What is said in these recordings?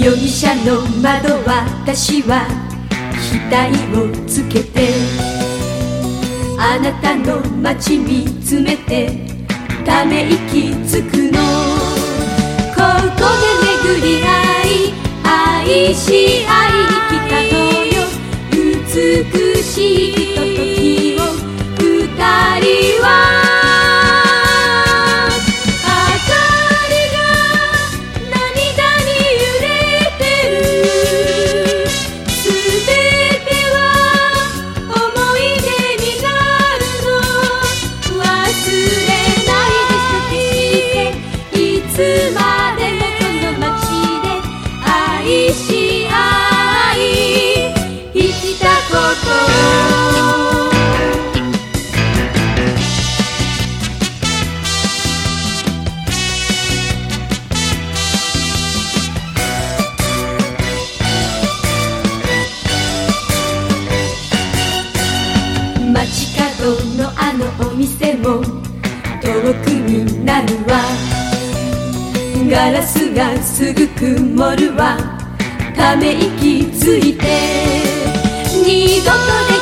容疑者の窓私は額をつけてあなたの街見つめてため息つくの。ここで巡り合い愛し合いにきたのよ美しいも遠くになるわ。ガラスがすぐ曇るわ。ため息ついて二度とで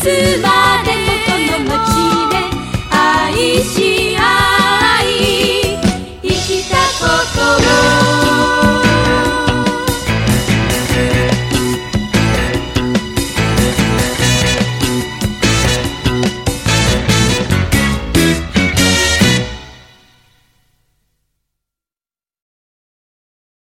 つまで